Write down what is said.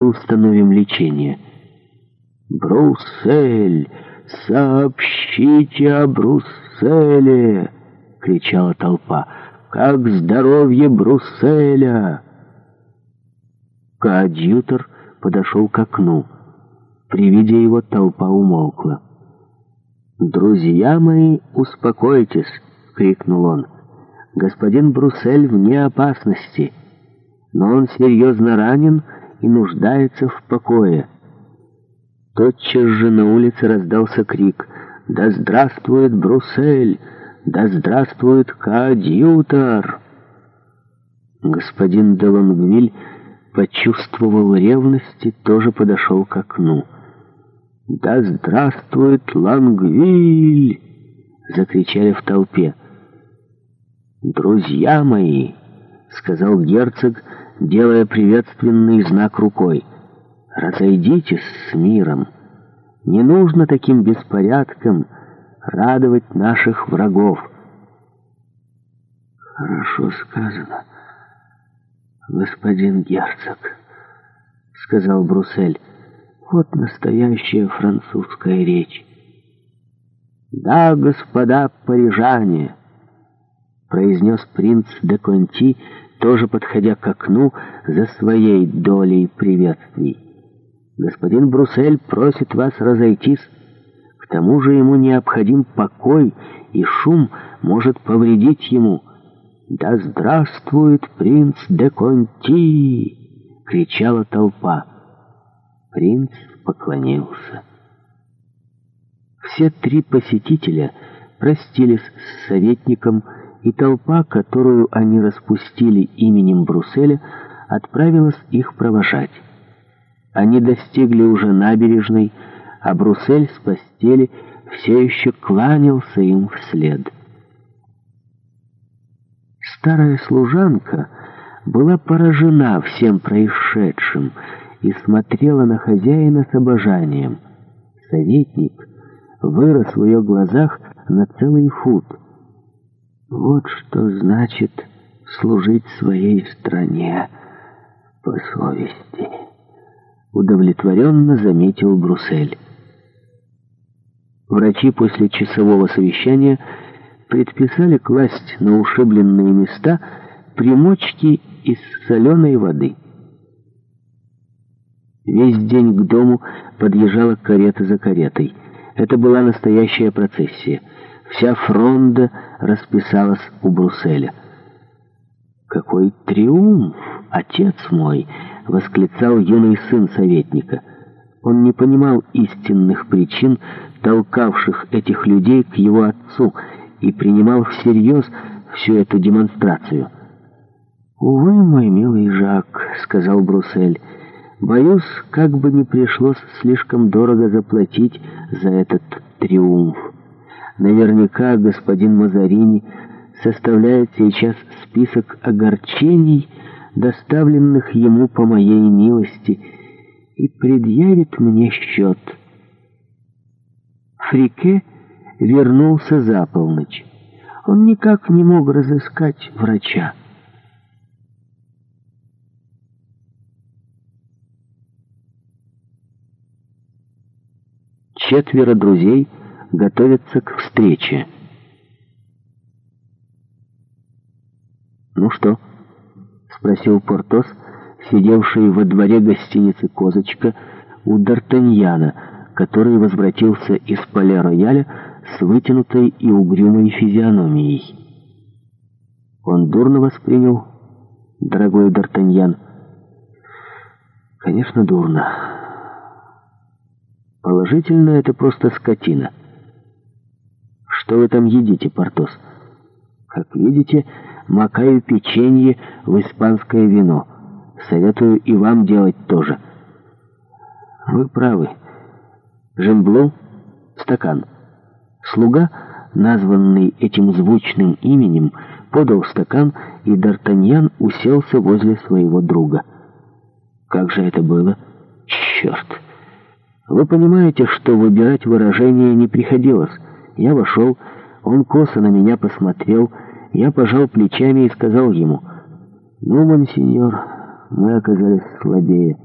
установим лечение. «Бруссель! Сообщите о Брусселе!» — кричала толпа. «Как здоровье Брусселя!» Коадьютор подошел к окну. При виде его толпа умолкла. «Друзья мои, успокойтесь!» — крикнул он. «Господин Бруссель вне опасности, но он серьезно ранен, — и нуждается в покое. Тотчас же на улице раздался крик «Да здравствует Бруссель! Да здравствует Кадьютор!» Господин Делангвиль почувствовал ревность и тоже подошел к окну. «Да здравствует Лангвиль!» — закричали в толпе. «Друзья мои!» — сказал герцог — делая приветственный знак рукой. «Разойдитесь с миром! Не нужно таким беспорядком радовать наших врагов!» «Хорошо сказано, господин герцог», — сказал Бруссель. «Вот настоящая французская речь». «Да, господа парижане», — произнес принц де Конти, — тоже подходя к окну за своей долей приветствий. «Господин Бруссель просит вас разойтись. К тому же ему необходим покой, и шум может повредить ему. Да здравствует принц де Конти!» — кричала толпа. Принц поклонился. Все три посетителя простились с советником Брусселя и толпа, которую они распустили именем Брусселя, отправилась их провожать. Они достигли уже набережной, а Бруссель с постели все еще кланялся им вслед. Старая служанка была поражена всем происшедшим и смотрела на хозяина с обожанием. Советник вырос в ее глазах на целый фут — вот что значит служить своей стране по совести. Удовлетворенно заметил Бруссель. Врачи после часового совещания предписали класть на ушибленные места примочки из соленой воды. Весь день к дому подъезжала карета за каретой. Это была настоящая процессия. Вся фронда расписалась у Брусселя. «Какой триумф, отец мой!» — восклицал юный сын советника. Он не понимал истинных причин, толкавших этих людей к его отцу, и принимал всерьез всю эту демонстрацию. «Увы, мой милый Жак», — сказал Бруссель, — «боюсь, как бы не пришлось слишком дорого заплатить за этот триумф». Наверняка господин Мазарини составляет сейчас список огорчений, доставленных ему по моей милости, и предъявит мне счет. Фрике вернулся за полночь. Он никак не мог разыскать врача. Четверо друзей — готовятся к встрече. «Ну что?» — спросил Портос, сидевший во дворе гостиницы «Козочка» у Д'Артаньяна, который возвратился из поля-рояля с вытянутой и угрюмой физиономией. Он дурно воспринял, дорогой Д'Артаньян. «Конечно, дурно. Положительно, это просто скотина». Что вы там едите, Портос? Как видите, макаю печенье в испанское вино. Советую и вам делать тоже. Вы правы. Жембло — стакан. Слуга, названный этим звучным именем, подал стакан, и Д'Артаньян уселся возле своего друга. Как же это было? Черт! Вы понимаете, что выбирать выражение не приходилось. Я вошел, он косо на меня посмотрел, я пожал плечами и сказал ему, «Ну, мансиньор, мы оказались слабее».